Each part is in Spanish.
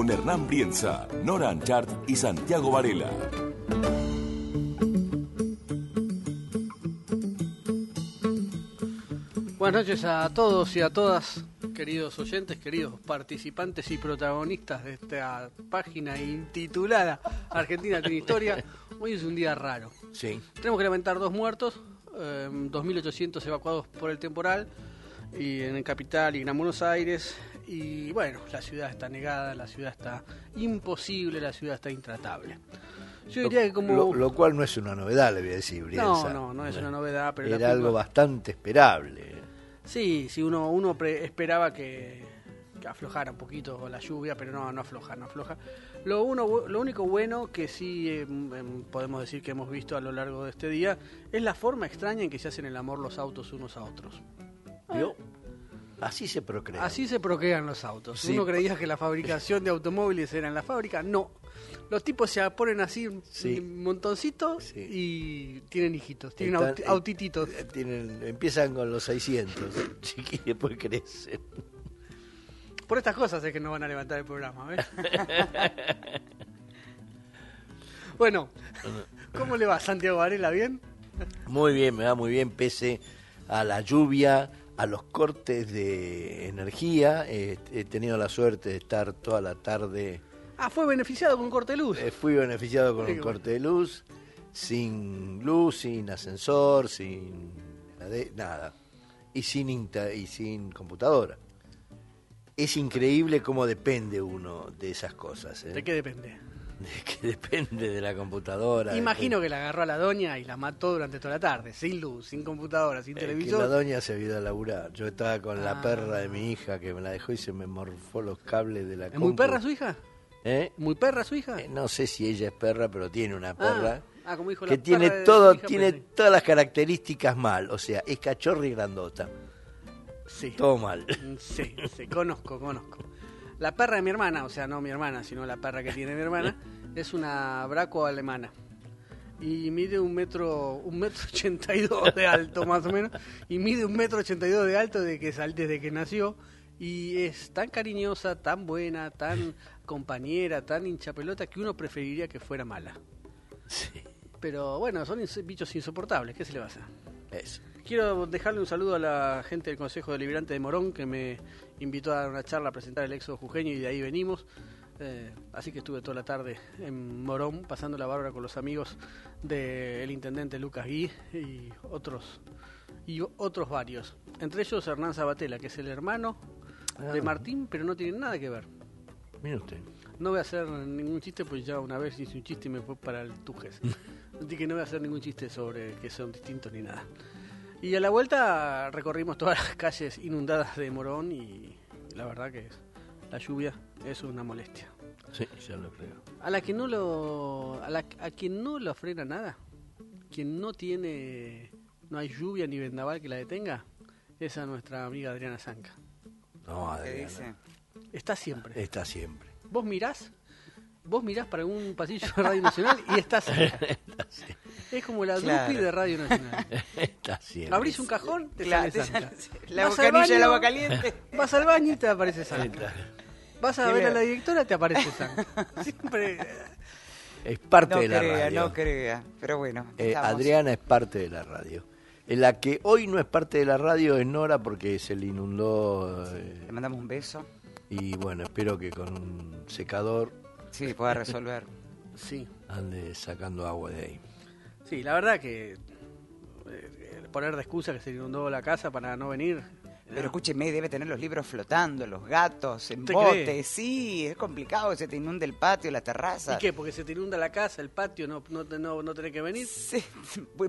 Con Hernán Brienza, Nora Anchart y Santiago Varela. Buenas noches a todos y a todas, queridos oyentes, queridos participantes y protagonistas de esta página intitulada Argentina tiene historia. Hoy es un día raro. Sí. Tenemos que lamentar dos muertos, eh, 2.800 evacuados por el temporal y en el capital y en Buenos Aires. Y bueno, la ciudad está negada, la ciudad está imposible, la ciudad está intratable. Yo diría que como... Lo, lo cual no es una novedad, le voy a decir, no, Brienza. no, no es una novedad, pero la Era algo culpa- bastante esperable. Sí, sí, uno, uno pre- esperaba que, que aflojara un poquito la lluvia, pero no, no afloja, no afloja. Lo, uno, lo único bueno que sí eh, m- em, podemos decir que hemos visto a lo largo de este día es la forma extraña en que se hacen el amor los autos unos a otros. ¿Vio? Así se procrea. Así se procrean los autos. Sí. Uno creía que la fabricación de automóviles era en la fábrica, no. Los tipos se ponen así un Sí. un montoncito Sí. y tienen hijitos, tienen Están- autititos. eh, Tienen, empiezan con los 600, chiqui, y después crecen. Por estas cosas es que no van a levantar el programa, ¿ves? bueno, ¿cómo le va Santiago Varela? ¿Bien? Muy bien, me va muy bien, pese a la lluvia, a los cortes de energía. Eh, he tenido la suerte de estar toda la tarde. Ah, fue beneficiado con un corte de luz. eh, fui beneficiado con Sí, un corte de luz, sin luz, sin ascensor, sin nada. Y sin, inter- y sin computadora. Es increíble cómo depende uno de esas cosas. ¿eh? ¿De qué depende? De que depende de la computadora. Imagino depende- que la agarró a la doña y la mató durante toda la tarde, sin luz, sin computadora, sin Eh, que televisor. la doña se había ido a laburar. Yo estaba con la Ah. perra de mi hija que me la dejó y se me morfó los cables de la ¿Es muy perra su hija? ¿Eh? ¿Muy perra su hija? Eh, No sé si ella es perra, pero tiene una perra ah, como dijo la que tiene perra todo, hija, tiene pues todas las características mal. O sea, es cachorra y grandota. sí. Todo mal. Sí, sí, conozco, conozco. La perra de mi hermana, o sea, no mi hermana, sino la perra que tiene mi hermana, es una braco alemana. Y mide un metro, un metro ochenta y dos de alto, más o menos. Y mide un metro ochenta y dos de alto desde que, desde que nació. Y es tan cariñosa, tan buena, tan compañera, tan hinchapelota, que uno preferiría que fuera mala. Sí, Pero bueno, son bichos insoportables, ¿qué se le va a hacer? Eso. Quiero dejarle un saludo a la gente del Consejo Deliberante de Morón que me invitó a dar una charla a presentar el éxodo jujeño y de ahí venimos. Eh, así que estuve toda la tarde en Morón pasando la bárbara con los amigos del intendente Lucas Gui y otros y otros varios. Entre ellos Hernán Sabatella, que es el hermano de Ah. Martín, pero no tiene nada que ver. Mire usted. No voy a hacer ningún chiste, pues ya una vez hice un chiste y me fue para el Tujes. Así que no voy a hacer ningún chiste sobre que son distintos ni nada. Y a la vuelta recorrimos todas las calles inundadas de Morón y la verdad que es, la lluvia es una molestia. Sí, ya lo creo. A la que no lo, a, la, a quien no lo frena nada, quien no tiene, no hay lluvia ni vendaval que la detenga, es a nuestra amiga Adriana Zanca. No, ¿Qué Adriana. dice? Está siempre. Está siempre. Vos mirás, vos mirás para un pasillo de Radio Nacional y estás. Es como la Claro. De Radio Nacional. Está siempre. Abrís un cajón, te Claro, sale te Zanca. sale- La bocanilla del baño, agua caliente. Vas al baño y te aparece Zanca. Vas a ¿Qué ver a la directora, te aparece Zanca. Siempre. Es parte No de la crea, radio. no crea. Pero bueno, Eh. Adriana es parte de la radio. En la que hoy no es parte de la radio es Nora porque se le inundó eh, Le mandamos un beso. y bueno, espero que con un secador Sí, pueda resolver. Sí, ande sacando agua de ahí. sí, la verdad que eh, poner de excusa que se inundó la casa para no venir Pero escúcheme, debe tener los libros flotando, los gatos en ¿Usted bote. cree? Sí, es complicado, se te inunda el patio, la terraza. ¿Y qué? Porque se te inunda la casa, el patio, no, no, te- no, no tenés que venir. Sí,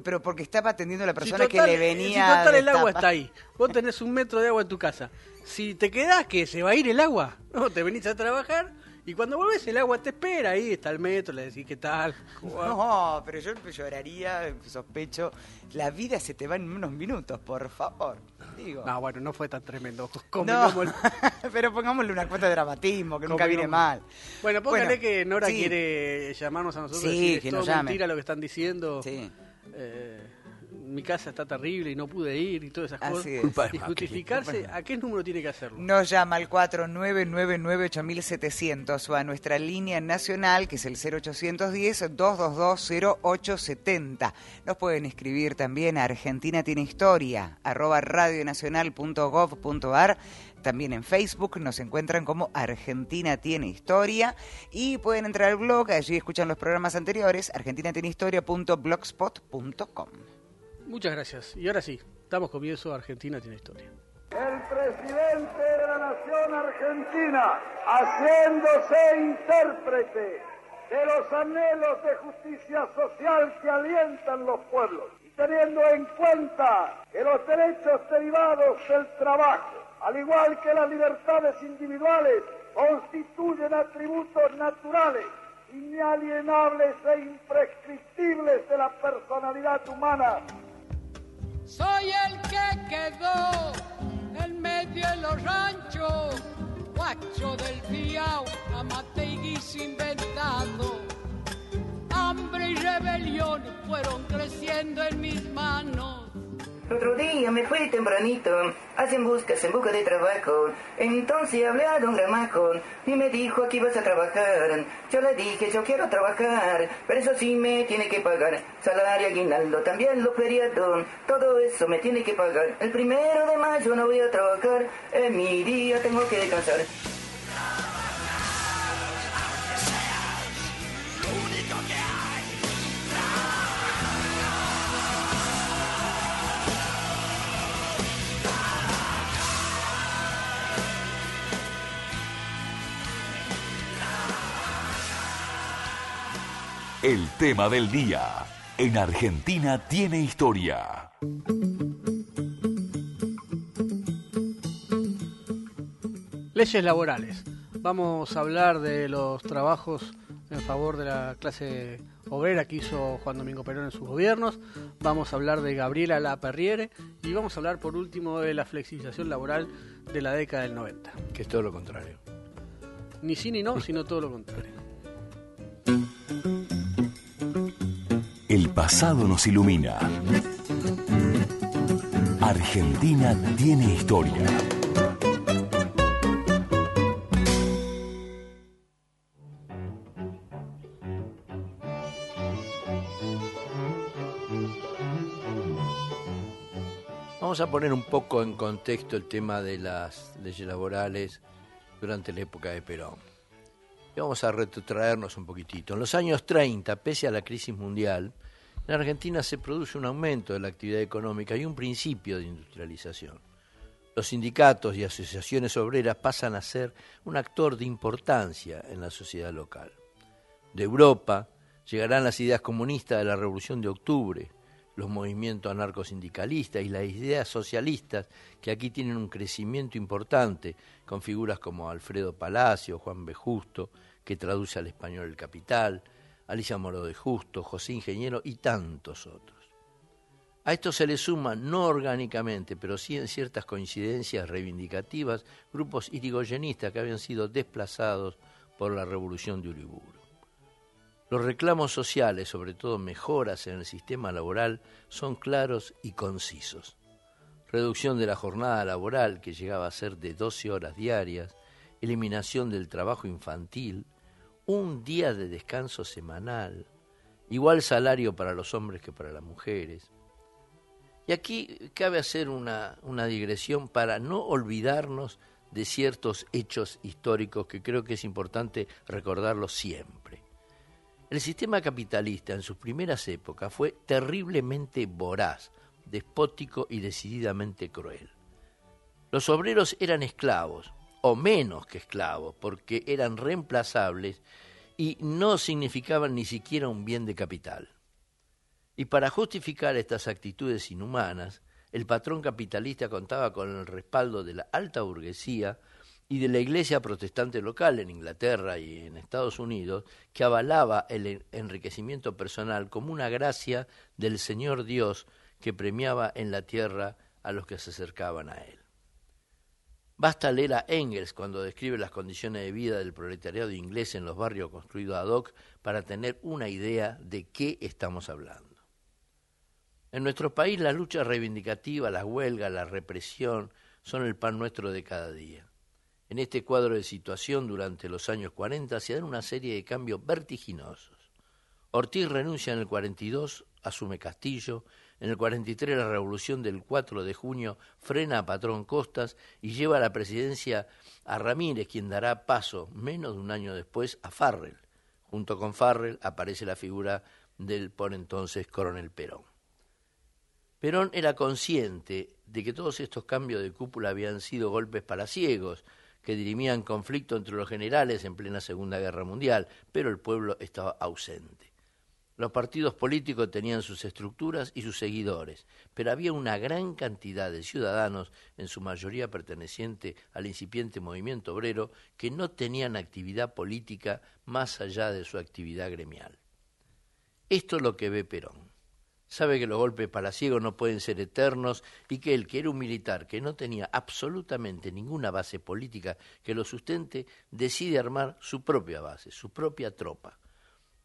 pero porque estaba atendiendo a la Si persona total- que le Si venía. total de el agua tapa. está ahí. Vos tenés un metro de agua en tu casa. Si te quedás, que ¿Se va a ir el agua? No, te venís a trabajar y cuando volvés el agua te espera. Ahí está el metro, le decís qué tal. No, pero yo lloraría, sospecho. La vida se te va en unos minutos, por favor. Digo. No, bueno, no fue tan tremendo. No, pero pongámosle una cuota de dramatismo, que nunca viene mal. Bueno, póngale Bueno, que Nora sí. quiere llamarnos a nosotros Sí, y decir, que nos llame. mentira lo que están diciendo. Sí. Eh, mi casa está terrible y no pude ir y todas esas Así cosas. es. Culpa Y justificarse, ¿a qué número tiene que hacerlo? Nos llama al 4999-8700 o a nuestra línea nacional, que es el 0810-222-0870. Nos pueden escribir también a Argentina Tiene Historia, arroba radionacional.gov.ar. También en Facebook nos encuentran como Argentina Tiene Historia y pueden entrar al blog, allí escuchan los programas anteriores, argentinatienehistoria.blogspot.com. Muchas gracias. Y ahora sí, damos comienzo a Argentina tiene historia. el presidente de la nación argentina, haciéndose intérprete de los anhelos de justicia social que alientan los pueblos, y teniendo en cuenta que los derechos derivados del trabajo, al igual que las libertades individuales, constituyen atributos naturales, inalienables e imprescriptibles de la personalidad humana. Soy el que quedó en medio de los ranchos, guacho del fiao, amate y guiso inventado. Hambre y rebelión fueron creciendo en mis manos. Otro día me fui tempranito, hacen buscas en busca de trabajo. Entonces hablé a don Gramajo y me dijo que ibas a trabajar. Yo le dije, yo quiero trabajar, pero eso sí me tiene que pagar. Salario, aguinaldo, también los feriados, todo eso me tiene que pagar. El primero de mayo no voy a trabajar, en mi día tengo que descansar. El tema del día. En Argentina tiene historia. Leyes laborales. Vamos a hablar de los trabajos en favor de la clase obrera que hizo Juan Domingo Perón en sus gobiernos. Vamos a hablar de Gabriela Laperriere y vamos a hablar por último de la flexibilización laboral de la década del 90. Que es todo lo contrario. Ni sí ni no, sino todo lo contrario. El pasado nos ilumina. Argentina tiene historia. Vamos a poner un poco en contexto el tema de las leyes laborales durante la época de Perón. Y vamos a retrotraernos un poquitito. En los años 30, pese a la crisis mundial, en Argentina se produce un aumento de la actividad económica y un principio de industrialización. Los sindicatos y asociaciones obreras pasan a ser un actor de importancia en la sociedad local. De Europa llegarán las ideas comunistas de la Revolución de Octubre, los movimientos anarcosindicalistas y las ideas socialistas que aquí tienen un crecimiento importante con figuras como Alfredo Palacio, Juan B. Justo, que traduce al español el Capital, Alicia Moro de Justo, José Ingeniero y tantos otros. A esto se le suman, no orgánicamente, pero sí en ciertas coincidencias reivindicativas, grupos irigoyenistas que habían sido desplazados por la revolución de Uriburu. Los reclamos sociales, sobre todo mejoras en el sistema laboral, son claros y concisos. Reducción de la jornada laboral, que llegaba a ser de 12 horas diarias, eliminación del trabajo infantil, un día de descanso semanal, igual salario para los hombres que para las mujeres. Y aquí cabe hacer una, una digresión para no olvidarnos de ciertos hechos históricos que creo que es importante recordarlos siempre. El sistema capitalista en sus primeras épocas fue terriblemente voraz, despótico y decididamente cruel. Los obreros eran esclavos, o menos que esclavos, porque eran reemplazables y no significaban ni siquiera un bien de capital. Y para justificar estas actitudes inhumanas, el patrón capitalista contaba con el respaldo de la alta burguesía y de la iglesia protestante local en Inglaterra y en Estados Unidos, que avalaba el enriquecimiento personal como una gracia del Señor Dios que premiaba en la tierra a los que se acercaban a él. Basta leer a Engels cuando describe las condiciones de vida del proletariado inglés en los barrios construidos ad hoc para tener una idea de qué estamos hablando. En nuestro país la lucha reivindicativa, la huelga, la represión son el pan nuestro de cada día. En este cuadro de situación durante los años 40 se dan una serie de cambios vertiginosos. Ortiz renuncia en el 42, asume Castillo, en el 43 la revolución del 4 de junio frena a Patrón Costas y lleva a la presidencia a Ramírez, quien dará paso menos de un año después a Farrell. Junto con Farrell aparece la figura del por entonces coronel Perón. Perón era consciente de que todos estos cambios de cúpula habían sido golpes para ciegos, que dirimían conflicto entre los generales en plena Segunda Guerra Mundial, pero el pueblo estaba ausente. Los partidos políticos tenían sus estructuras y sus seguidores, pero había una gran cantidad de ciudadanos, en su mayoría perteneciente al incipiente movimiento obrero, que no tenían actividad política más allá de su actividad gremial. Esto es lo que ve Perón. Sabe que los golpes palaciegos no pueden ser eternos y que él, que era un militar que no tenía absolutamente ninguna base política que lo sustente, decide armar su propia base, su propia tropa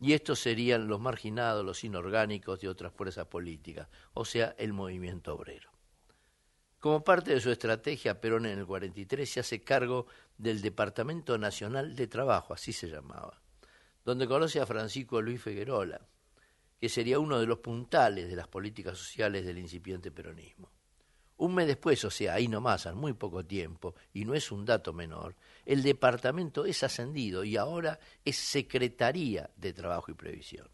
y estos serían los marginados, los inorgánicos de otras fuerzas políticas, o sea, el movimiento obrero. Como parte de su estrategia, Perón en el 43 se hace cargo del Departamento Nacional de Trabajo, así se llamaba, donde conoce a Francisco Luis Figuerola, que sería uno de los puntales de las políticas sociales del incipiente peronismo. Un mes después, o sea, ahí nomás, en muy poco tiempo, y no es un dato menor, el departamento es ascendido y ahora es Secretaría de Trabajo y Previsión.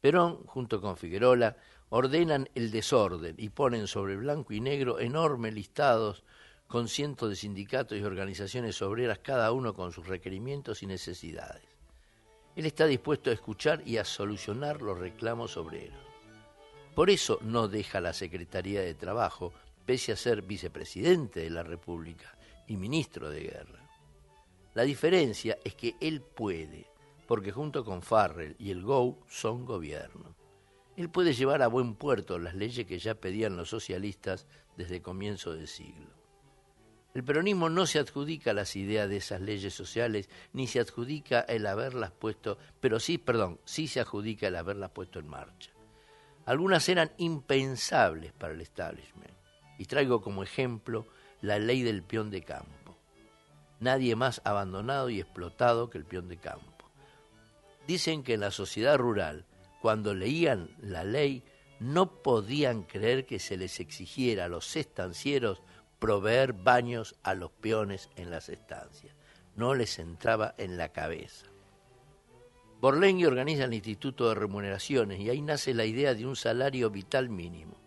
Perón, junto con Figuerola, ordenan el desorden y ponen sobre blanco y negro enormes listados con cientos de sindicatos y organizaciones obreras, cada uno con sus requerimientos y necesidades. Él está dispuesto a escuchar y a solucionar los reclamos obreros. Por eso no deja la Secretaría de Trabajo, pese a ser vicepresidente de la República y ministro de Guerra. La diferencia es que él puede, porque junto con Farrell y el GO son gobierno. Él puede llevar a buen puerto las leyes que ya pedían los socialistas desde comienzo del siglo. El peronismo no se adjudica las ideas de esas leyes sociales, ni se adjudica el haberlas puesto, pero sí, perdón, sí se adjudica el haberlas puesto en marcha. Algunas eran impensables para el establishment, y traigo como ejemplo la ley del peón de campo nadie más abandonado y explotado que el peón de campo. Dicen que en la sociedad rural, cuando leían la ley, no podían creer que se les exigiera a los estancieros proveer baños a los peones en las estancias. No les entraba en la cabeza. Borlengui organiza el Instituto de Remuneraciones y ahí nace la idea de un salario vital mínimo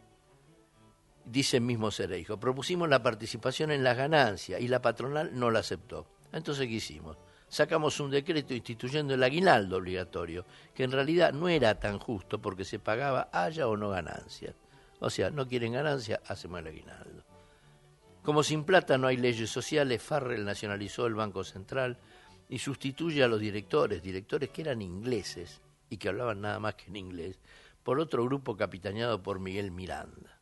dice el mismo Cereijo, propusimos la participación en las ganancias y la patronal no la aceptó. Entonces, ¿qué hicimos? Sacamos un decreto instituyendo el aguinaldo obligatorio, que en realidad no era tan justo porque se pagaba haya o no ganancias. O sea, no quieren ganancia, hacemos el aguinaldo. Como sin plata no hay leyes sociales, Farrell nacionalizó el Banco Central y sustituye a los directores, directores que eran ingleses y que hablaban nada más que en inglés, por otro grupo capitaneado por Miguel Miranda.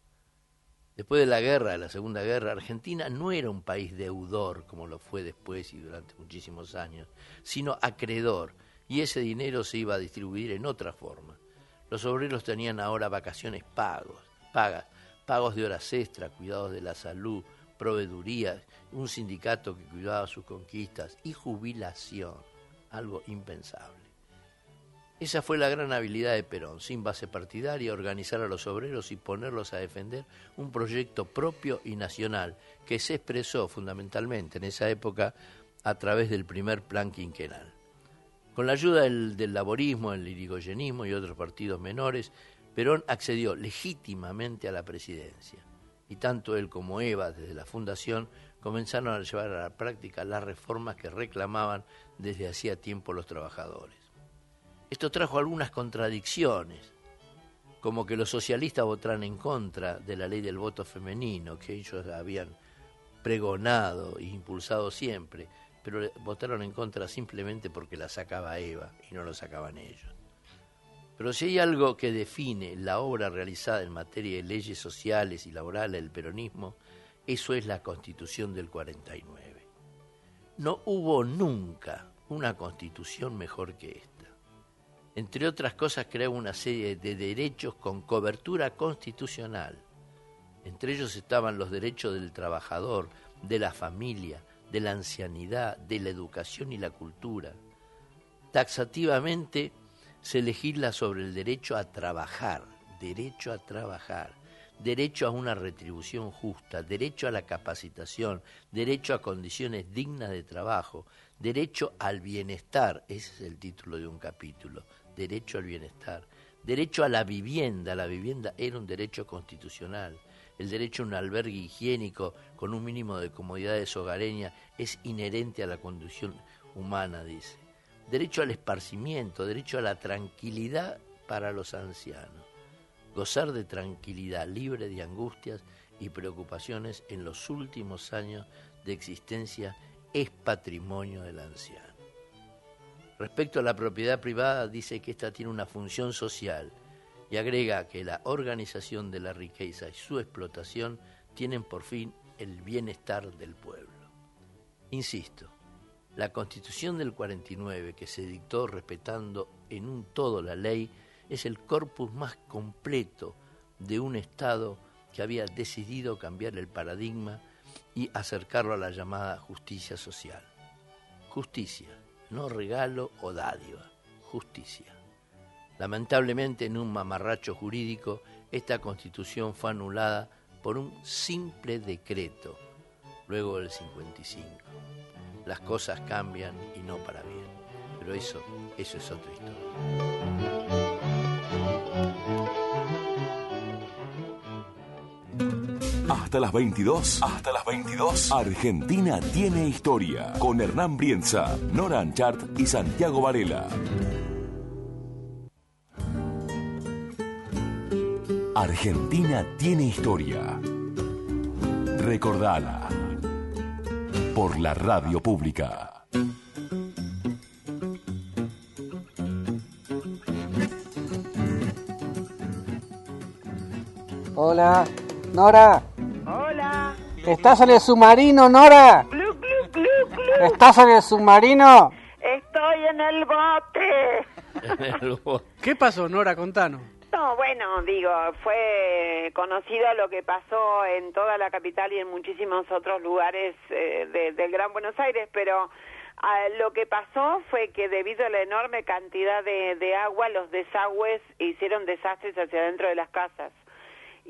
Después de la guerra, de la Segunda Guerra, Argentina no era un país deudor como lo fue después y durante muchísimos años, sino acreedor, y ese dinero se iba a distribuir en otra forma. Los obreros tenían ahora vacaciones pagos, pagas, pagos de horas extra, cuidados de la salud, proveedurías, un sindicato que cuidaba sus conquistas y jubilación, algo impensable. Esa fue la gran habilidad de Perón, sin base partidaria, organizar a los obreros y ponerlos a defender un proyecto propio y nacional que se expresó fundamentalmente en esa época a través del primer plan quinquenal. Con la ayuda del, laborismo, el irigoyenismo y otros partidos menores, Perón accedió legítimamente a la presidencia. y tanto él como Eva, desde la fundación, comenzaron a llevar a la práctica las reformas que reclamaban desde hacía tiempo los trabajadores. Esto trajo algunas contradicciones, como que los socialistas votaran en contra de la ley del voto femenino, que ellos habían pregonado e impulsado siempre, pero votaron en contra simplemente porque la sacaba Eva y no lo sacaban ellos. Pero si hay algo que define la obra realizada en materia de leyes sociales y laborales del peronismo, eso es la constitución del 49. No hubo nunca una constitución mejor que esta. Entre otras cosas, creó una serie de derechos con cobertura constitucional. Entre ellos estaban los derechos del trabajador, de la familia, de la ancianidad, de la educación y la cultura. Taxativamente se legisla sobre el derecho a trabajar, derecho a trabajar, derecho a una retribución justa, derecho a la capacitación, derecho a condiciones dignas de trabajo, derecho al bienestar, ese es el título de un capítulo, derecho al bienestar, derecho a la vivienda, la vivienda era un derecho constitucional, el derecho a un albergue higiénico con un mínimo de comodidades hogareñas es inherente a la condición humana, dice. Derecho al esparcimiento, derecho a la tranquilidad para los ancianos. Gozar de tranquilidad, libre de angustias y preocupaciones en los últimos años de existencia es patrimonio del anciano. Respecto a la propiedad privada, dice que ésta tiene una función social y agrega que la organización de la riqueza y su explotación tienen por fin el bienestar del pueblo. Insisto, la constitución del 49 que se dictó respetando en un todo la ley es el corpus más completo de un Estado que había decidido cambiar el paradigma y acercarlo a la llamada justicia social. Justicia, no regalo o dádiva, justicia. Lamentablemente, en un mamarracho jurídico, esta constitución fue anulada por un simple decreto, luego del 55. Las cosas cambian y no para bien, pero eso, eso es otra historia. Hasta las 22. Hasta las 22. Argentina tiene historia. Con Hernán Brienza, Nora Anchart y Santiago Varela. Argentina tiene historia. Recordala. Por la radio pública. Hola, Nora. ¿Estás en el submarino, Nora? Glu, glu, glu, glu. ¿Estás en el submarino? Estoy en el bote. ¿Qué pasó, Nora? Contanos. No, bueno, digo, fue conocido lo que pasó en toda la capital y en muchísimos otros lugares eh, de, del Gran Buenos Aires, pero ah, lo que pasó fue que debido a la enorme cantidad de, de agua, los desagües hicieron desastres hacia adentro de las casas.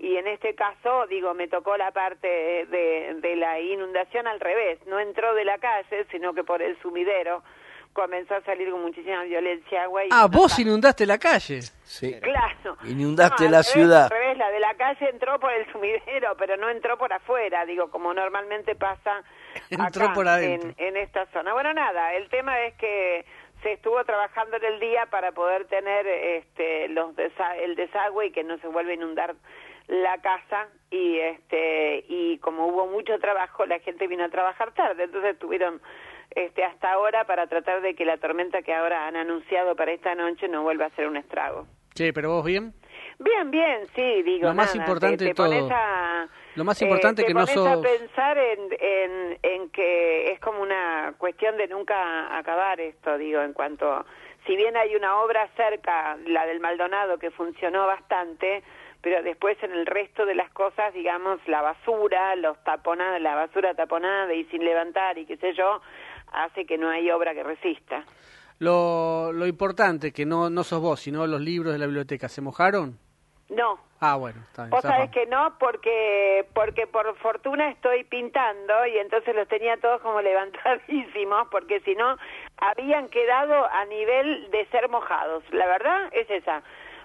Y en este caso, digo, me tocó la parte de, de la inundación al revés, no entró de la calle, sino que por el sumidero comenzó a salir con muchísima violencia agua. Y ah, vos inundaste la calle. Sí. Claro. Inundaste No, la al revés, ciudad. Al revés, la de la calle entró por el sumidero, pero no entró por afuera, digo, como normalmente pasa Entró acá por adentro. En, en esta zona. Bueno, nada, el tema es que se estuvo trabajando en el día para poder tener este los desa- el desagüe y que no se vuelva a inundar la casa y este y como hubo mucho trabajo la gente vino a trabajar tarde entonces tuvieron este hasta ahora para tratar de que la tormenta que ahora han anunciado para esta noche no vuelva a ser un estrago Che, pero vos bien. Bien, bien, sí, digo. Lo más nada, importante te, de te todo. a, Lo más eh, importante te que no pones a sos- pensar en, en, en que es como una cuestión de nunca acabar esto, digo, en cuanto. Si bien hay una obra cerca, la del Maldonado, que funcionó bastante, pero después en el resto de las cosas, digamos, la basura, los taponadas, la basura taponada y sin levantar y qué sé yo, hace que no hay obra que resista. Lo, lo importante, que no, no sos vos, sino los libros de la biblioteca, ¿se mojaron? No, Ah, bueno, está bien. Vos sabés que no, porque porque por fortuna estoy pintando y entonces los tenía todos como levantadísimos, porque si no habían quedado a nivel de ser mojados. La verdad es esa,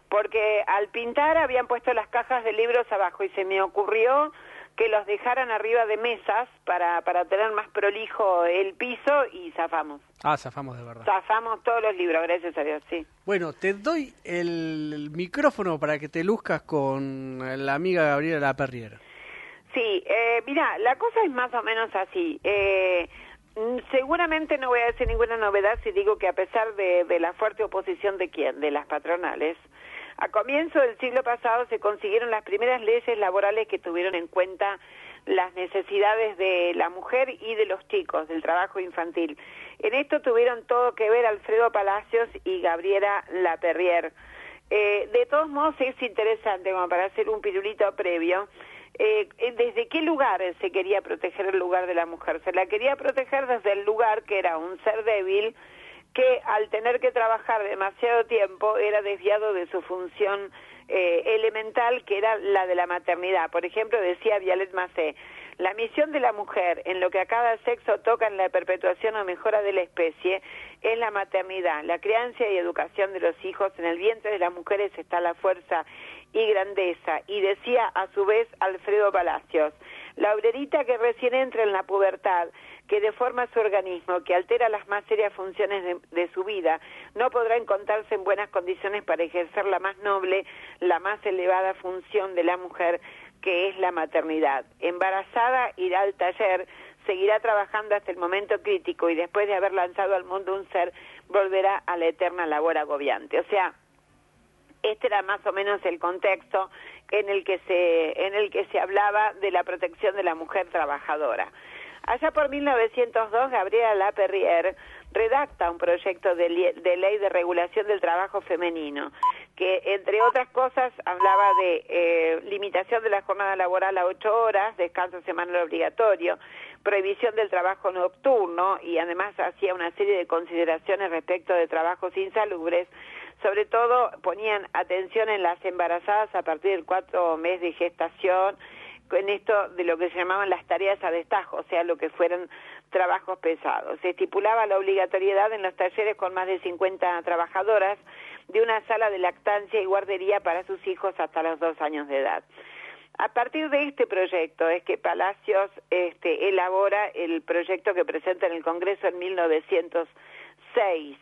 porque al pintar habían puesto las cajas de libros abajo y se me ocurrió que los dejaran arriba de mesas para, para tener más prolijo el piso y zafamos. Ah, zafamos de verdad. Zafamos todos los libros, gracias a Dios, sí. Bueno, te doy el micrófono para que te luzcas con la amiga Gabriela Laperriera. Sí, eh, mira, la cosa es más o menos así. Eh, mm, seguramente no voy a decir ninguna novedad si digo que a pesar de, de la fuerte oposición de quién, de las patronales, a comienzo del siglo pasado se consiguieron las primeras leyes laborales que tuvieron en cuenta las necesidades de la mujer y de los chicos, del trabajo infantil. En esto tuvieron todo que ver Alfredo Palacios y Gabriela Laperrier. Eh, de todos modos es interesante, como para hacer un pirulito previo, eh, desde qué lugar se quería proteger el lugar de la mujer. Se la quería proteger desde el lugar que era un ser débil, que al tener que trabajar demasiado tiempo era desviado de su función eh, elemental, que era la de la maternidad. Por ejemplo, decía Vialet Macé, la misión de la mujer en lo que a cada sexo toca en la perpetuación o mejora de la especie es la maternidad, la crianza y educación de los hijos. En el vientre de las mujeres está la fuerza y grandeza. Y decía a su vez Alfredo Palacios, la obrerita que recién entra en la pubertad que deforma su organismo, que altera las más serias funciones de, su vida, no podrá encontrarse en buenas condiciones para ejercer la más noble, la más elevada función de la mujer, que es la maternidad. Embarazada irá al taller, seguirá trabajando hasta el momento crítico y después de haber lanzado al mundo un ser, volverá a la eterna labor agobiante. O sea, este era más o menos el contexto en el que se en el que se hablaba de la protección de la mujer trabajadora. Allá por 1902, Gabriela Laperrier redacta un proyecto de, ley de regulación del trabajo femenino, que entre otras cosas hablaba de eh, limitación de la jornada laboral a ocho horas, descanso semanal obligatorio, prohibición del trabajo nocturno y además hacía una serie de consideraciones respecto de trabajos insalubres. Sobre todo ponían atención en las embarazadas a partir del cuarto mes de gestación, en esto de lo que se llamaban las tareas a destajo, o sea, lo que fueran trabajos pesados. Se estipulaba la obligatoriedad en los talleres con más de 50 trabajadoras de una sala de lactancia y guardería para sus hijos hasta los dos años de edad. A partir de este proyecto es que Palacios este, elabora el proyecto que presenta en el Congreso en 1906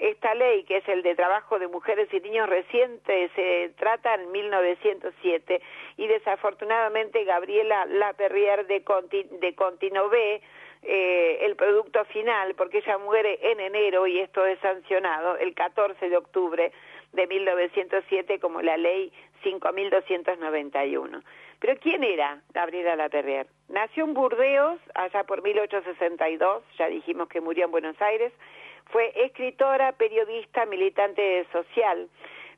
esta ley, que es el de trabajo de mujeres y niños reciente, se trata en 1907 y desafortunadamente Gabriela Laperrier de, Conti, Continové, eh, el producto final, porque ella muere en enero y esto es sancionado el 14 de octubre de 1907 como la ley 5291. Pero ¿quién era Gabriela Laperrier? Nació en Burdeos allá por 1862, ya dijimos que murió en Buenos Aires, fue escritora, periodista, militante social.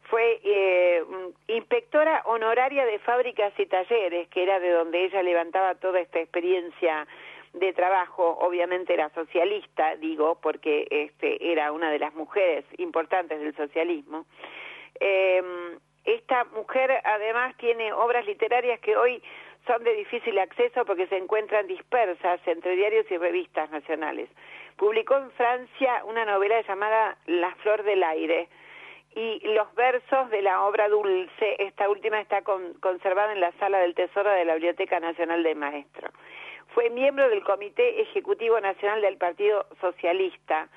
Fue eh, inspectora honoraria de fábricas y talleres, que era de donde ella levantaba toda esta experiencia de trabajo, obviamente era socialista, digo, porque este, era una de las mujeres importantes del socialismo. Eh, esta mujer además tiene obras literarias que hoy son de difícil acceso porque se encuentran dispersas entre diarios y revistas nacionales. Publicó en Francia una novela llamada La flor del aire. Y los versos de la obra Dulce, esta última está conservada en la sala del Tesoro de la Biblioteca Nacional del Maestro. Fue miembro del Comité Ejecutivo Nacional del Partido Socialista,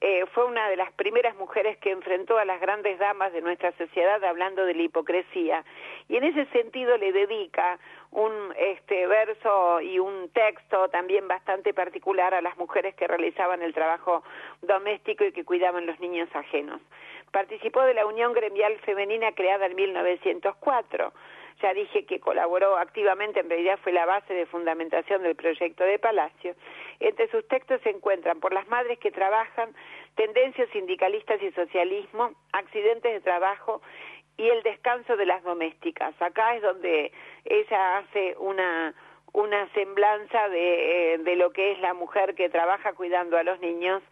eh, fue una de las primeras mujeres que enfrentó a las grandes damas de nuestra sociedad hablando de la hipocresía. Y en ese sentido le dedica un este verso y un texto también bastante particular a las mujeres que realizaban el trabajo doméstico y que cuidaban los niños ajenos. Participó de la Unión Gremial Femenina creada en 1904 ya dije que colaboró activamente, en realidad fue la base de fundamentación del proyecto de Palacio. Entre sus textos se encuentran Por las madres que trabajan, Tendencias sindicalistas y socialismo, Accidentes de trabajo y El descanso de las domésticas. Acá es donde ella hace una una semblanza de, eh, de lo que es la mujer que trabaja cuidando a los niños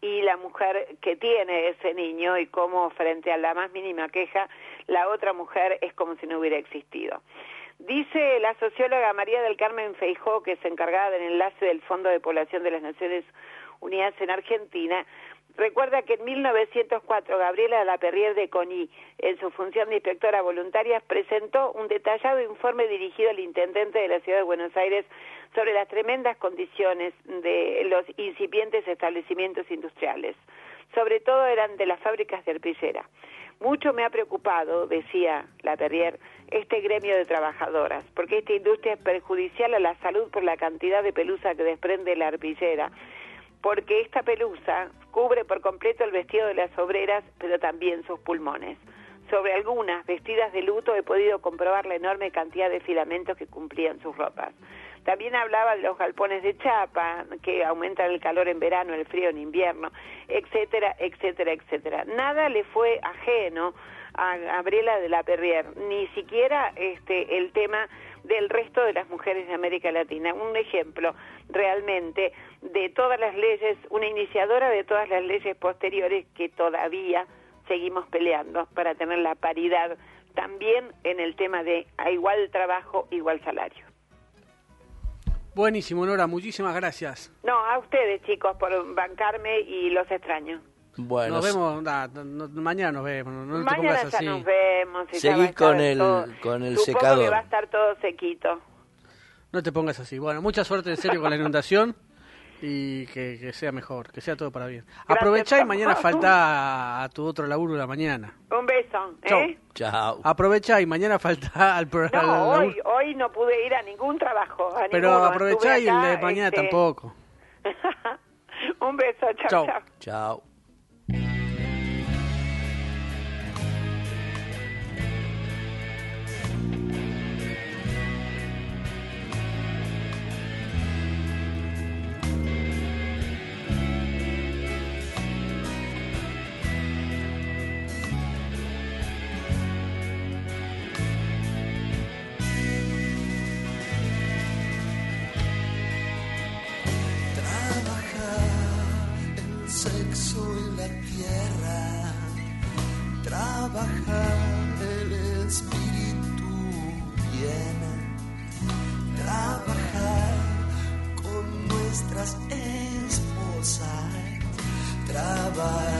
y la mujer que tiene ese niño y cómo frente a la más mínima queja la otra mujer es como si no hubiera existido. Dice la socióloga María del Carmen Feijó, que es encargada del enlace del Fondo de Población de las Naciones Unidas en Argentina, Recuerda que en 1904 Gabriela Laperrier de Coni, en su función de inspectora voluntaria, presentó un detallado informe dirigido al intendente de la ciudad de Buenos Aires sobre las tremendas condiciones de los incipientes establecimientos industriales. Sobre todo eran de las fábricas de arpillera. Mucho me ha preocupado, decía Laperrier, este gremio de trabajadoras, porque esta industria es perjudicial a la salud por la cantidad de pelusa que desprende la arpillera porque esta pelusa cubre por completo el vestido de las obreras, pero también sus pulmones. Sobre algunas, vestidas de luto, he podido comprobar la enorme cantidad de filamentos que cumplían sus ropas. También hablaba de los galpones de chapa, que aumentan el calor en verano, el frío en invierno, etcétera, etcétera, etcétera. Nada le fue ajeno a Gabriela de la Perrier, ni siquiera este, el tema del resto de las mujeres de América Latina. Un ejemplo realmente de todas las leyes, una iniciadora de todas las leyes posteriores que todavía seguimos peleando para tener la paridad también en el tema de a igual trabajo, igual salario. Buenísimo, Nora, muchísimas gracias. No, a ustedes chicos por bancarme y los extraño. Bueno, Nos vemos, nah, no- no- mañana nos vemos, no, no te Mañana pongas ya así. nos vemos. estar con el- todo- con el Supongo secador. que va a estar todo sequito. No te pongas así. Bueno, mucha suerte en serio con la inundación y que, que sea mejor, que sea todo para bien. Aprovechá y mañana falta a tu otro laburo de la mañana. Un beso, Chau. ¿eh? chao. Aprovechá y mañana falta al programa. No, hoy, hoy no pude ir a ningún trabajo. a Pero ninguno. aprovechá y el de mañana este, tampoco. Un beso, chao, Chau. chao. Chao. Y la tierra, trabajar el espíritu bien, trabajar con nuestras esposas, trabajar,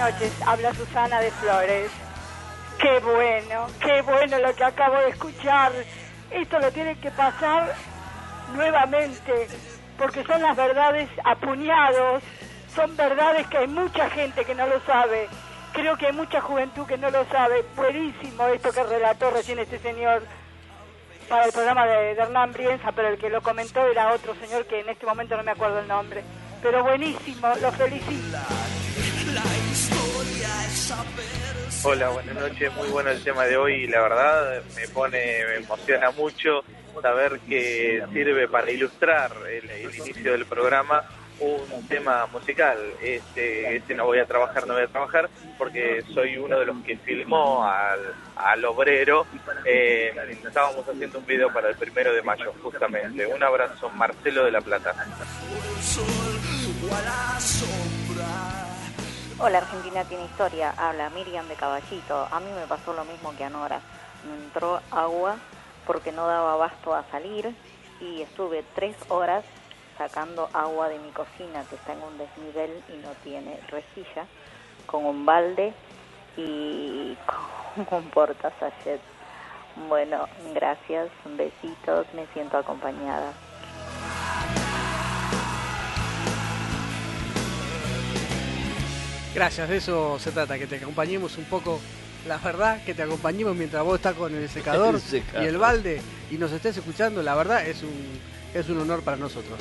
noches. Habla Susana de Flores. Qué bueno, qué bueno lo que acabo de escuchar. Esto lo tiene que pasar nuevamente, porque son las verdades a puñados, son verdades que hay mucha gente que no lo sabe. Creo que hay mucha juventud que no lo sabe. Buenísimo esto que relató recién este señor para el programa de, de Hernán Brienza, pero el que lo comentó era otro señor que en este momento no me acuerdo el nombre. Pero buenísimo, lo felicito. Hola, buenas noches. Muy bueno el tema de hoy. La verdad, me pone, me emociona mucho saber que sirve para ilustrar el, el inicio del programa un tema musical. Este, este no voy a trabajar, no voy a trabajar, porque soy uno de los que filmó al, al obrero. Eh, estábamos haciendo un video para el primero de mayo, justamente. Un abrazo, Marcelo de la Plata. Hola Argentina tiene historia, habla Miriam de Caballito. A mí me pasó lo mismo que a Nora. Me entró agua porque no daba abasto a salir y estuve tres horas sacando agua de mi cocina que está en un desnivel y no tiene rejilla con un balde y con un portasachet. Bueno, gracias, besitos, me siento acompañada. Gracias, de eso se trata, que te acompañemos un poco, la verdad, que te acompañemos mientras vos estás con el secador, El secador. y el balde y nos estés escuchando, la verdad es un, es un honor para nosotros.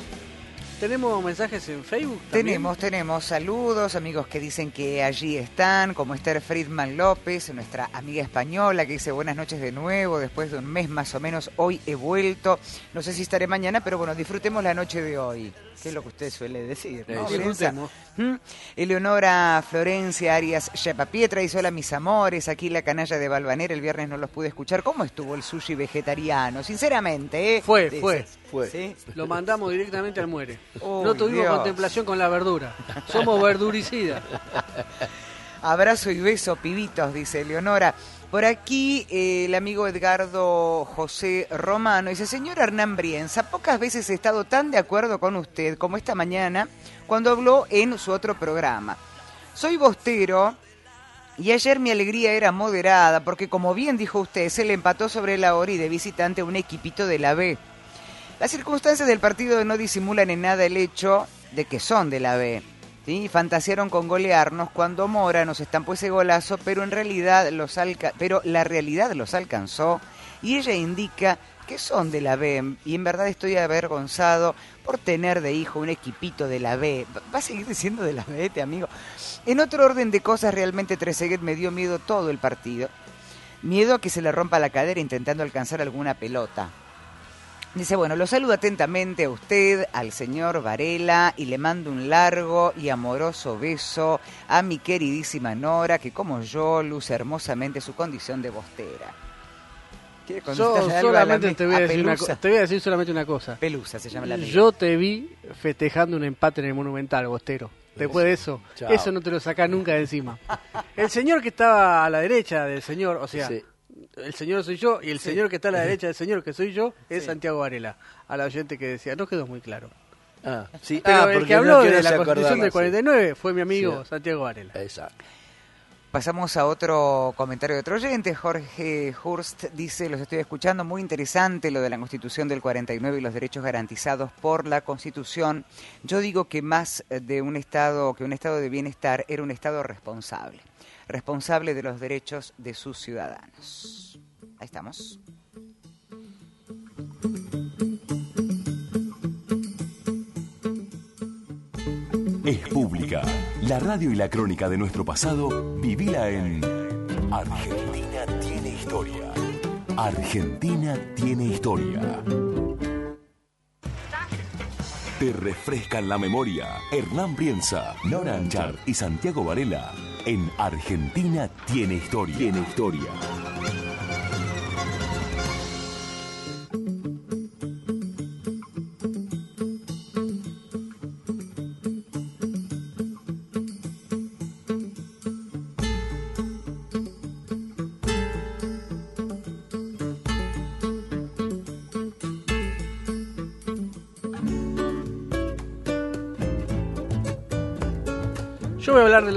¿Tenemos mensajes en Facebook? también? Tenemos, tenemos saludos, amigos que dicen que allí están, como Esther Friedman López, nuestra amiga española, que dice buenas noches de nuevo, después de un mes más o menos, hoy he vuelto. No sé si estaré mañana, pero bueno, disfrutemos la noche de hoy, que es lo que usted suele decir, disfrutemos. ¿Mm? Eleonora Florencia Arias Pietra dice hola mis amores, aquí la canalla de Balvanera, el viernes no los pude escuchar. ¿Cómo estuvo el sushi vegetariano? Sinceramente, ¿eh? Fue, fue. Fue. ¿Sí? Lo mandamos directamente al muere. Uy, no tuvimos Dios. contemplación con la verdura. Somos verduricidas. Abrazo y beso, pibitos, dice Leonora. Por aquí eh, el amigo Edgardo José Romano dice, señor Hernán Brienza, pocas veces he estado tan de acuerdo con usted como esta mañana cuando habló en su otro programa. Soy bostero y ayer mi alegría era moderada porque como bien dijo usted, se le empató sobre la hora y de visitante un equipito de la B. Las circunstancias del partido no disimulan en nada el hecho de que son de la B. ¿sí? Fantasearon con golearnos cuando Mora nos estampó ese golazo, pero en realidad los pero la realidad los alcanzó y ella indica que son de la B y en verdad estoy avergonzado por tener de hijo un equipito de la B. Va a seguir diciendo de la B, este amigo. En otro orden de cosas, realmente Trezeguet me dio miedo todo el partido. Miedo a que se le rompa la cadera intentando alcanzar alguna pelota. Dice, bueno, lo saludo atentamente a usted, al señor Varela, y le mando un largo y amoroso beso a mi queridísima Nora, que como yo luce hermosamente su condición de bostera. ¿Quiere Yo solamente te voy a, decir una te voy a decir solamente una cosa. Pelusa se llama la amiga. Yo te vi festejando un empate en el Monumental, Bostero. Después de eso, Chao. eso no te lo sacás nunca de encima. El señor que estaba a la derecha del señor, o sea, Sí. El señor soy yo y el señor que está a la derecha del señor que soy yo es Santiago Varela. A la oyente que decía, no quedó muy claro. Ah, sí. Pero Ah, el que habló no de la constitución acordaba, del sí. 49 fue mi amigo. Santiago Varela. Exacto. Pasamos a otro comentario de otro oyente. Jorge Hurst dice, los estoy escuchando, muy interesante lo de la Constitución del 49 y los derechos garantizados por la Constitución. Yo digo que más de un Estado, que un Estado de bienestar era un Estado responsable, responsable de los derechos de sus ciudadanos. Ahí estamos. Es pública. La radio y la crónica de nuestro pasado, vivila en Argentina tiene historia. Argentina tiene historia. Te refrescan la memoria. Hernán Brienza, Nora Anchar y Santiago Varela en Argentina tiene historia. Tiene historia.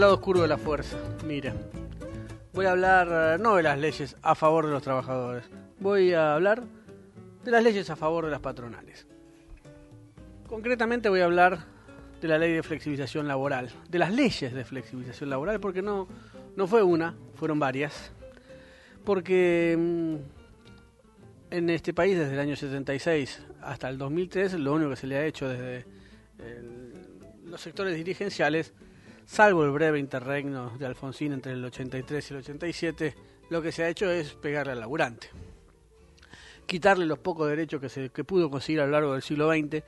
Lado oscuro de la fuerza. Mira, voy a hablar eh, no de las leyes a favor de los trabajadores, voy a hablar de las leyes a favor de las patronales. Concretamente voy a hablar de la ley de flexibilización laboral, de las leyes de flexibilización laboral, porque no, no fue una, fueron varias. Porque mm, en este país desde el año 76 hasta el 2003 lo único que se le ha hecho desde los sectores dirigenciales salvo el breve interregno de Alfonsín entre el 83 y el 87, lo que se ha hecho es pegarle al laburante. quitarle los pocos derechos que, se, que pudo conseguir a lo largo del siglo XX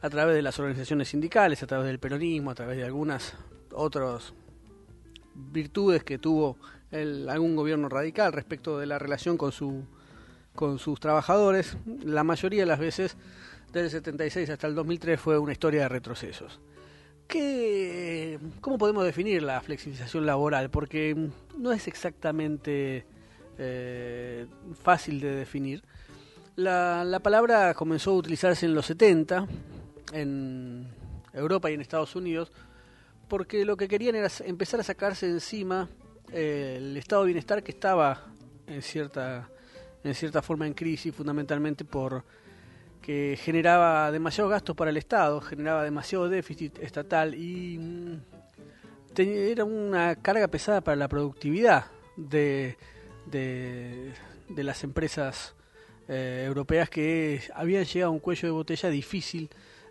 a través de las organizaciones sindicales, a través del peronismo, a través de algunas otras virtudes que tuvo el, algún gobierno radical respecto de la relación con, su, con sus trabajadores. La mayoría de las veces, desde el 76 hasta el 2003, fue una historia de retrocesos. ¿Qué, ¿Cómo podemos definir la flexibilización laboral? Porque no es exactamente eh, fácil de definir. La, la, palabra comenzó a utilizarse en los 70 en Europa y en Estados Unidos porque lo que querían era empezar a sacarse encima eh, el estado de bienestar que estaba en cierta en cierta forma en crisis fundamentalmente por que generaba demasiados gastos para el Estado, generaba demasiado déficit estatal y mm, era una carga pesada para la productividad de, de, las empresas eh, europeas que habían llegado a un cuello de botella difícil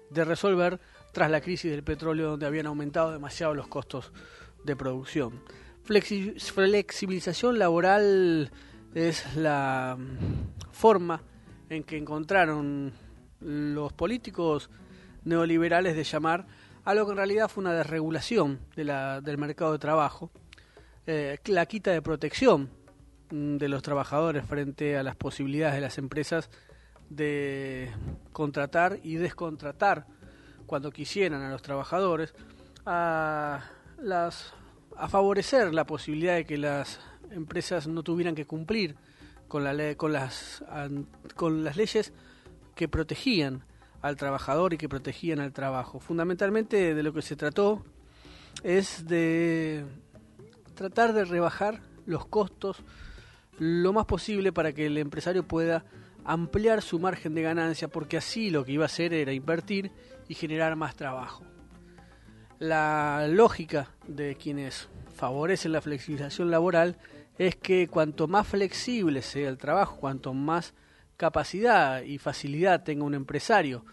de resolver tras la crisis del petróleo donde habían aumentado demasiado los costos de producción. flexibilización laboral es la mm, forma en que encontraron los políticos neoliberales de llamar a lo que en realidad fue una desregulación de la, del mercado de trabajo, eh, la quita de protección de los trabajadores frente a las posibilidades de las empresas de contratar y descontratar cuando quisieran a los trabajadores, a, las, a favorecer la posibilidad de que las empresas no tuvieran que cumplir con, la con, las, con las leyes que protegían al trabajador y que protegían al trabajo. Fundamentalmente de lo que se trató es de tratar de rebajar los costos lo más posible para que el empresario pueda ampliar su margen de ganancia porque así lo que iba a hacer era invertir y generar más trabajo. La lógica de quienes favorecen la flexibilización laboral es que cuanto más flexible sea el trabajo, cuanto más capacidad y facilidad tenga un empresario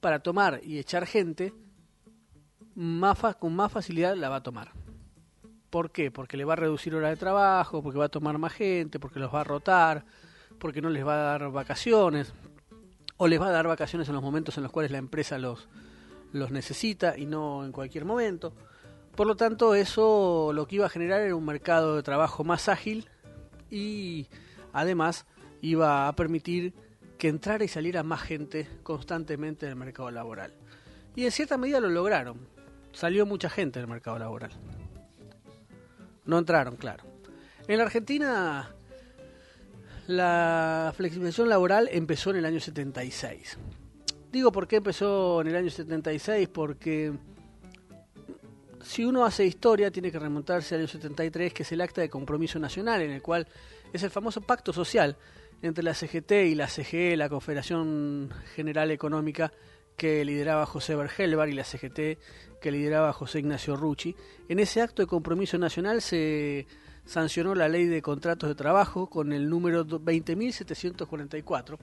para tomar y echar gente, más con más facilidad la va a tomar. ¿Por qué? Porque le va a reducir hora de trabajo, porque va a tomar más gente, porque los va a rotar, porque no les va a dar vacaciones, o les va a dar vacaciones en los momentos en los cuales la empresa los, los necesita y no en cualquier momento. Por lo tanto, eso lo que iba a generar era un mercado de trabajo más ágil y además iba a permitir que entrara y saliera más gente constantemente del mercado laboral. Y en cierta medida lo lograron. Salió mucha gente del mercado laboral. No entraron, claro. En la Argentina la flexibilización laboral empezó en el año 76. Digo por qué empezó en el año 76, porque si uno hace historia tiene que remontarse al año 73, que es el Acta de Compromiso Nacional, en el cual es el famoso pacto social entre la CGT y la CGE, la Confederación General Económica, que lideraba José Bergelbar y la CGT que lideraba José Ignacio Rucci. En ese acto de compromiso nacional se sancionó la ley de contratos de trabajo con el número 20.744.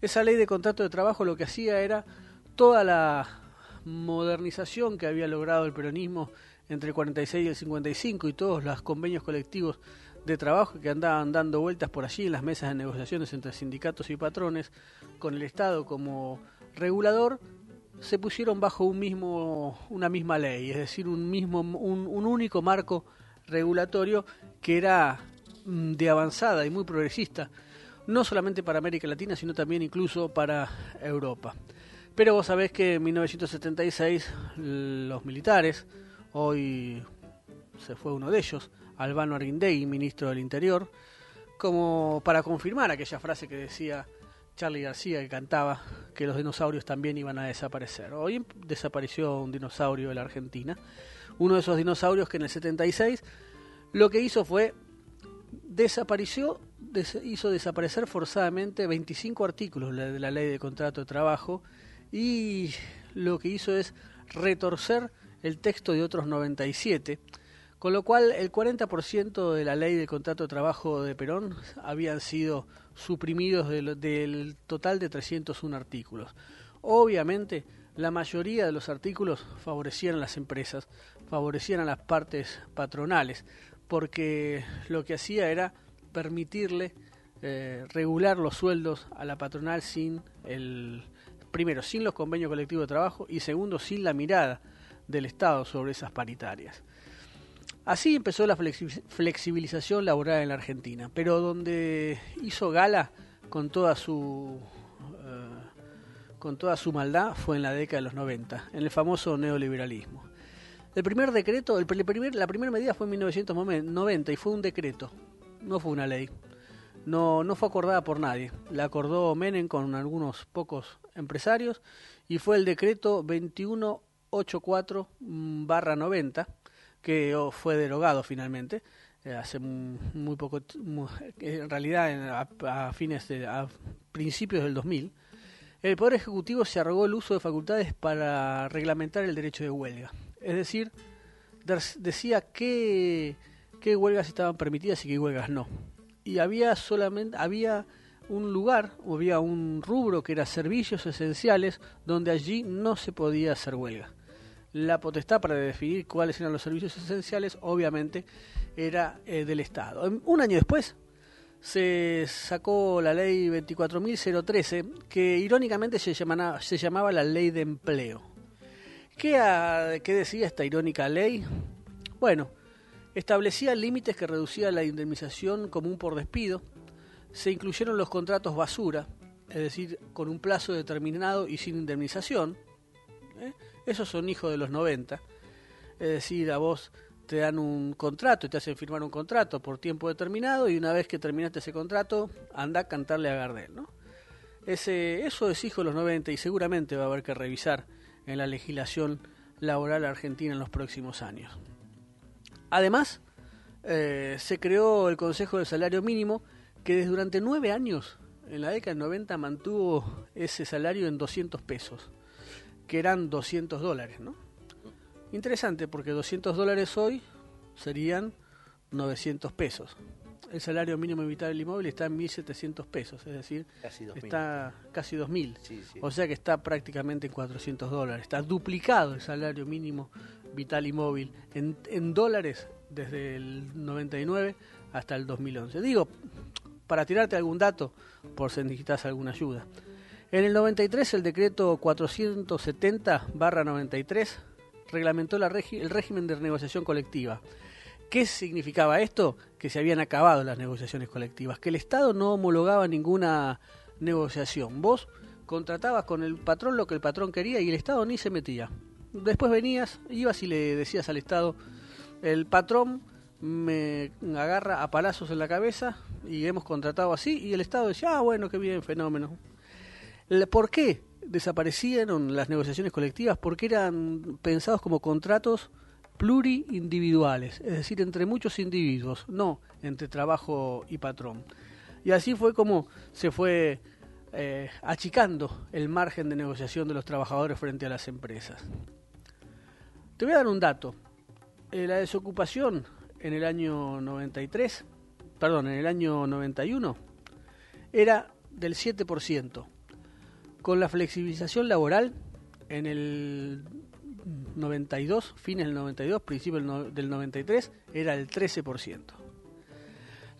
Esa ley de contratos de trabajo lo que hacía era toda la modernización que había logrado el peronismo entre el 46 y el 55 y todos los convenios colectivos de trabajo que andaban dando vueltas por allí en las mesas de negociaciones entre sindicatos y patrones con el Estado como regulador se pusieron bajo un mismo una misma ley, es decir, un mismo un, un único marco regulatorio que era mm, de avanzada y muy progresista, no solamente para América Latina, sino también incluso para Europa. Pero vos sabés que en 1976 los militares, hoy se fue uno de ellos, Albano Arguindegui, ministro del Interior, como para confirmar aquella frase que decía Charlie García, que cantaba que los dinosaurios también iban a desaparecer. Hoy desapareció un dinosaurio de la Argentina, uno de esos dinosaurios que en el 76 lo que hizo fue desapareció, hizo desaparecer forzadamente 25 artículos de la ley de contrato de trabajo y lo que hizo es retorcer el texto de otros 97, con lo cual el 40% de la ley de contrato de trabajo de Perón habían sido suprimidos del, del total de 301 artículos. Obviamente, la mayoría de los artículos favorecían a las empresas, favorecían a las partes patronales, porque lo que hacía era permitirle eh, regular los sueldos a la patronal sin el primero sin los convenios colectivos de trabajo y segundo sin la mirada del Estado sobre esas paritarias. Así empezó la flexi- flexibilización laboral en la Argentina, pero donde hizo gala con toda su eh, con toda su maldad fue en la década de los 90, en el famoso neoliberalismo. El primer decreto, la primera medida fue en 1990 y fue un decreto, no fue una ley. No, no fue acordada por nadie. La acordó Menem con algunos pocos empresarios y fue el decreto 2184-90 que oh, fue derogado finalmente eh, hace mu- muy poco, mu- en realidad a, fines de, a principios del 2000. El Poder Ejecutivo se arrogó el uso de facultades para reglamentar el derecho de huelga. Es decir, decía qué, qué huelgas estaban permitidas y qué huelgas no. Y había solamente había un lugar, o había un rubro que era servicios esenciales, donde allí no se podía hacer huelga. La potestad para definir cuáles eran los servicios esenciales, obviamente, era eh, del Estado. Un año después, se sacó la ley 24.013, que irónicamente se, llamaba la ley de empleo. ¿Qué, ¿Qué decía esta irónica ley? Bueno, establecía límites que reducían la indemnización común por despido, se incluyeron los contratos basura, es decir, con un plazo determinado y sin indemnización. ¿eh? Esos son hijos de los 90, es decir, a vos te dan un contrato y te hacen firmar un contrato por tiempo determinado y una vez que terminaste ese contrato, anda a cantarle a Gardel, ¿no? Ese, eso es hijo de los 90 y seguramente va a haber que revisar en la legislación laboral argentina en los próximos años. Además, eh, se creó el Consejo del Salario Mínimo que desde durante nueve años, en la década del 90, mantuvo ese salario en 200 pesos, que eran 200 dólares, ¿no? Interesante porque 200 dólares hoy serían 900 pesos. El salario mínimo vital del inmóvil está en 1.700 pesos, es decir, Casi 2.000. está casi 2.000. Sí, sí. O sea que está prácticamente en 400 dólares. Está duplicado el salario mínimo vital y móvil en, en dólares desde el 99 hasta el 2011. Digo, para tirarte algún dato, por si necesitas alguna ayuda. En el 93 el decreto 470-93 reglamentó la el régimen de negociación colectiva. ¿Qué significaba esto? Que se habían acabado las negociaciones colectivas, que el Estado no homologaba ninguna negociación. Vos contratabas con el patrón lo que el patrón quería y el Estado ni se metía. Después venías, ibas y le decías al Estado, el patrón me agarra a palazos en la cabeza y hemos contratado así y el Estado decía, ah, bueno, qué bien, fenómeno. ¿Por qué desaparecieron las negociaciones colectivas? Porque eran pensados como contratos pluriindividuales, es decir, entre muchos individuos, no entre trabajo y patrón. Y así fue como se fue eh, achicando el margen de negociación de los trabajadores frente a las empresas. Te voy a dar un dato. Eh, la desocupación en el año 93, perdón, en el año 91, era del 7%. Con la flexibilización laboral, en el 92, fines del 92, principios del no- del 93, era el 13%.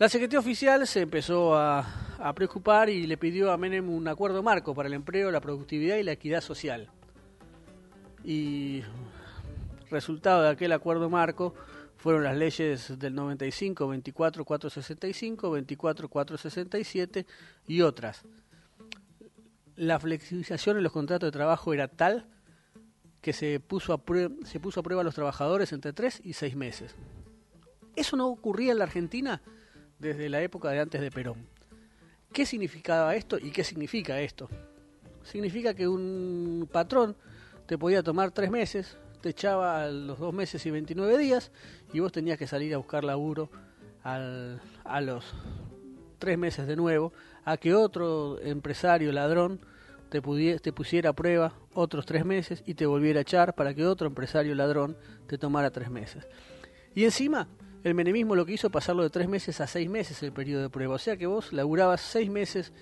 La Secretaría Oficial se empezó a, a preocupar y le pidió a Menem un acuerdo marco para el empleo, la productividad y la equidad social. Y resultado de aquel acuerdo marco fueron las leyes del 95, 24465, 24467 y otras. La flexibilización en los contratos de trabajo era tal que se puso a prueba, se puso a prueba a los trabajadores entre 3 y 6 meses. Eso no ocurría en la Argentina desde la época de antes de Perón. ¿Qué significaba esto y qué significa esto? Significa que un patrón te podía tomar tres meses, te echaba a los dos meses y 29 días y vos tenías que salir a buscar laburo a los tres meses de nuevo, a que otro empresario ladrón te, te pusiera a prueba otros tres meses y te volviera a echar para que otro empresario ladrón te tomara tres meses. Y encima, el menemismo lo que hizo pasarlo de tres meses a seis meses el periodo de prueba. O sea que vos laburabas seis meses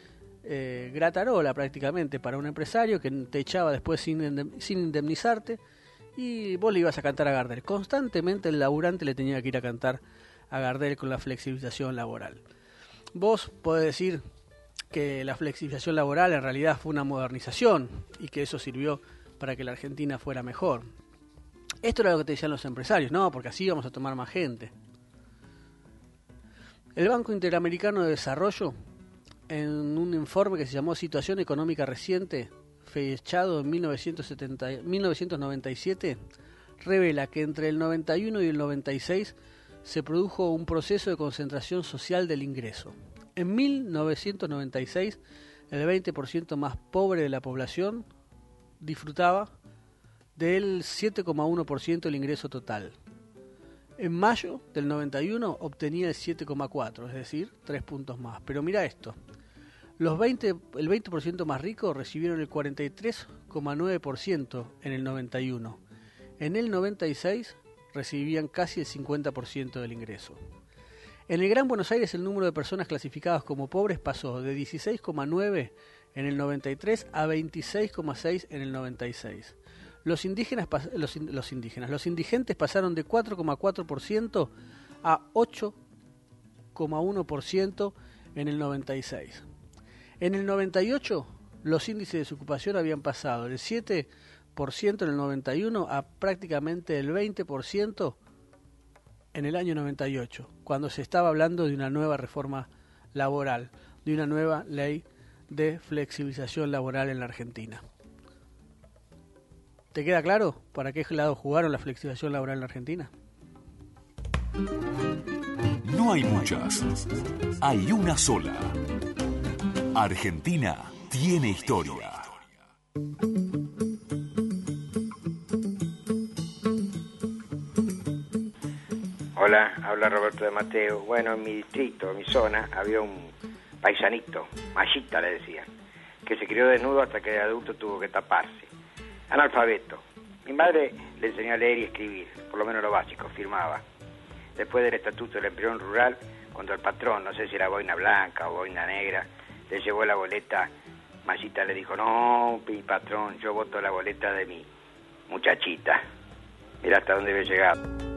eh, gratarola prácticamente para un empresario que te echaba después sin, sin indemnizarte y vos le ibas a cantar a Gardel. Constantemente el laburante le tenía que ir a cantar a Gardel con la flexibilización laboral. Vos podés decir que la flexibilización laboral en realidad fue una modernización y que eso sirvió para que la Argentina fuera mejor. Esto era lo que te decían los empresarios, no, porque así vamos a tomar más gente. El Banco Interamericano de Desarrollo, en un informe que se llamó Situación Económica Reciente, fechado en 1970 1997, revela que entre el 91 y el 96 se produjo un proceso de concentración social del ingreso. En 1996, el 20% más pobre de la población disfrutaba del 7,1% del ingreso total. En mayo del 91 obtenía el 7,4, es decir, 3 puntos más. Pero mira esto, los 20, el 20% más rico recibieron el 43,9% en el 91. En el 96 recibían casi el 50% del ingreso. En el Gran Buenos Aires el número de personas clasificadas como pobres pasó de 16,9 en el 93 a 26,6 en el 96. Los indígenas, los, indígenas, los indigentes pasaron de 4,4% a 8,1% en el 96. En el 98 los índices de desocupación habían pasado del 7% en el 91 a prácticamente el 20% en el año 98, cuando se estaba hablando de una nueva reforma laboral, de una nueva ley de flexibilización laboral en la Argentina. ¿Te queda claro para qué lado jugaron la flexibilización laboral en la Argentina? No hay muchas, hay una sola. Argentina tiene historia. Hola, habla Roberto de Mateo. Bueno, en mi distrito, en mi zona, había un paisanito, machita le decían, que se crió desnudo hasta que de adulto tuvo que taparse. Analfabeto. Mi madre le enseñó a leer y escribir, por lo menos lo básico, firmaba. Después del estatuto del embrión rural, cuando el patrón, no sé si era boina blanca o boina negra, le llevó la boleta, Machita le dijo, no, mi patrón, yo voto la boleta de mi muchachita. Mira hasta dónde voy a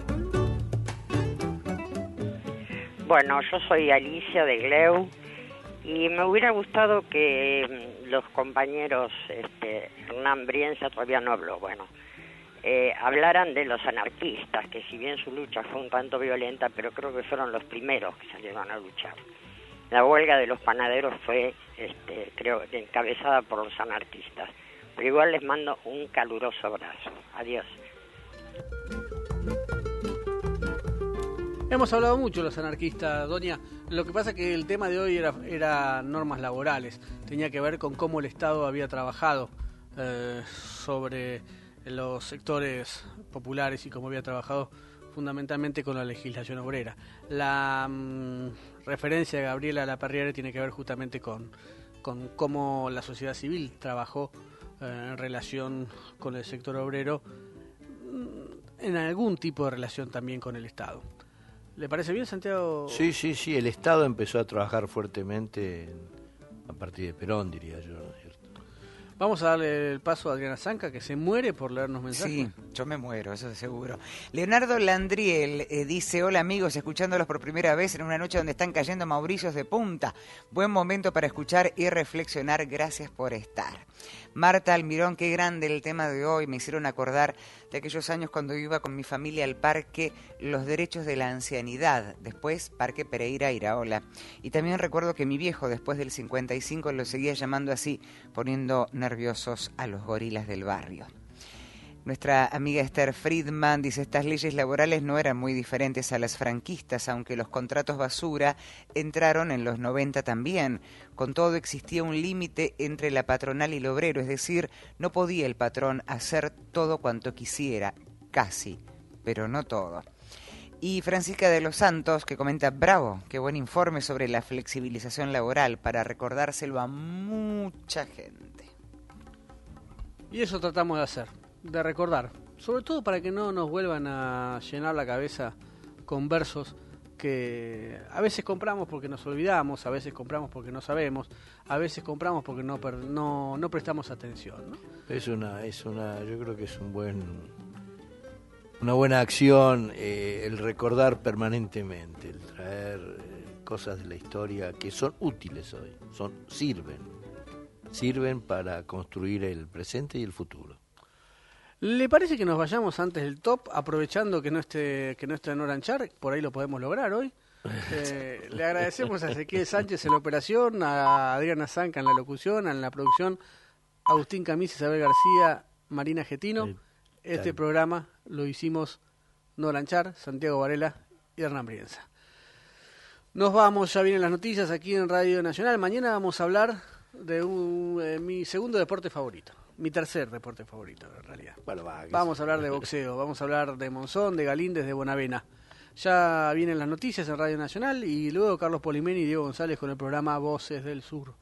Bueno, yo soy Alicia de Gleu y me hubiera gustado que mm, los compañeros, este, Hernán Brienza todavía no habló, bueno, eh, hablaran de los anarquistas, que si bien su lucha fue un tanto violenta, pero creo que fueron los primeros que salieron a luchar. La huelga de los panaderos fue, este, creo, encabezada por los anarquistas. Pero igual les mando un caluroso abrazo. Adiós. Hemos hablado mucho los anarquistas, Doña. Lo que pasa es que el tema de hoy era, era normas laborales. Tenía que ver con cómo el Estado había trabajado eh, sobre los sectores populares y cómo había trabajado fundamentalmente con la legislación obrera. La mm, referencia de Gabriela Laperriere tiene que ver justamente con, con cómo la sociedad civil trabajó eh, en relación con el sector obrero, mm, en algún tipo de relación también con el Estado. ¿Le parece bien, Santiago? Sí, sí, sí, el Estado empezó a trabajar fuertemente a partir de Perón, diría yo. Vamos a darle el paso a Adriana Zanca, que se muere por leernos mensajes. Sí, yo me muero, eso es seguro. Leonardo Landriel eh, dice, hola amigos, escuchándolos por primera vez en una noche donde están cayendo mauricios de punta. Buen momento para escuchar y reflexionar, gracias por estar. Marta Almirón, qué grande el tema de hoy, me hicieron acordar de aquellos años cuando iba con mi familia al parque Los Derechos de la Ancianidad, después Parque Pereira Iraola. Y también recuerdo que mi viejo, después del 55, lo seguía llamando así, poniendo nerviosos a los gorilas del barrio. Nuestra amiga Esther Friedman dice, estas leyes laborales no eran muy diferentes a las franquistas, aunque los contratos basura entraron en los 90 también. Con todo existía un límite entre la patronal y el obrero, es decir, no podía el patrón hacer todo cuanto quisiera, casi, pero no todo. Y Francisca de los Santos, que comenta, bravo, qué buen informe sobre la flexibilización laboral para recordárselo a mucha gente. Y eso tratamos de hacer de recordar, sobre todo para que no nos vuelvan a llenar la cabeza con versos que a veces compramos porque nos olvidamos, a veces compramos porque no sabemos, a veces compramos porque no no, no prestamos atención. Es una, es una, yo creo que es un buen, una buena acción eh, el recordar permanentemente, el traer, eh, cosas de la historia que son útiles hoy, son sirven, sirven para construir el presente y el futuro. ¿Le parece que nos vayamos antes del top, aprovechando que no esté, que no esté en Oranchar? Por ahí lo podemos lograr hoy. Eh, le agradecemos a Ezequiel Sánchez en la operación, a Adriana Zanca en la locución, en la producción, Agustín Camis, Isabel García, Marina Getino. Este programa lo hicimos Noranchar, Santiago Varela y Hernán Brienza. Nos vamos, ya vienen las noticias aquí en Radio Nacional. Mañana vamos a hablar de un, eh, mi segundo deporte favorito, mi tercer deporte favorito en realidad. Bueno, va, Vamos a hablar de boxeo, vamos a hablar de Monzón, de Galíndez, de Bonavena. Ya vienen las noticias en Radio Nacional y luego Carlos Polimeni y Diego González con el programa Voces del Sur.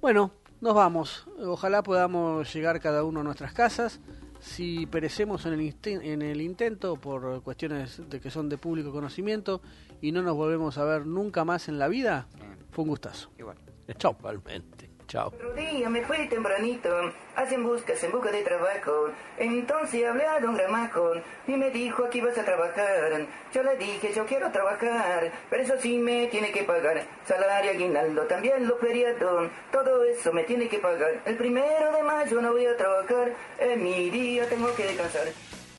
Bueno, nos vamos. Ojalá podamos llegar cada uno a nuestras casas. Si perecemos en el, en el intento por cuestiones de que son de público conocimiento y no nos volvemos a ver nunca más en la vida, fue un gustazo. Igual. Chao. Igualmente. Chao. Otro día me fui tempranito, hacen buscas en busca de trabajo. Entonces hablé a don Gramajo y me dijo aquí vas a trabajar. Yo le dije yo quiero trabajar, pero eso sí me tiene que pagar. Salario, aguinaldo, también los feriados, todo eso me tiene que pagar. El primero de mayo no voy a trabajar, en mi día tengo que descansar.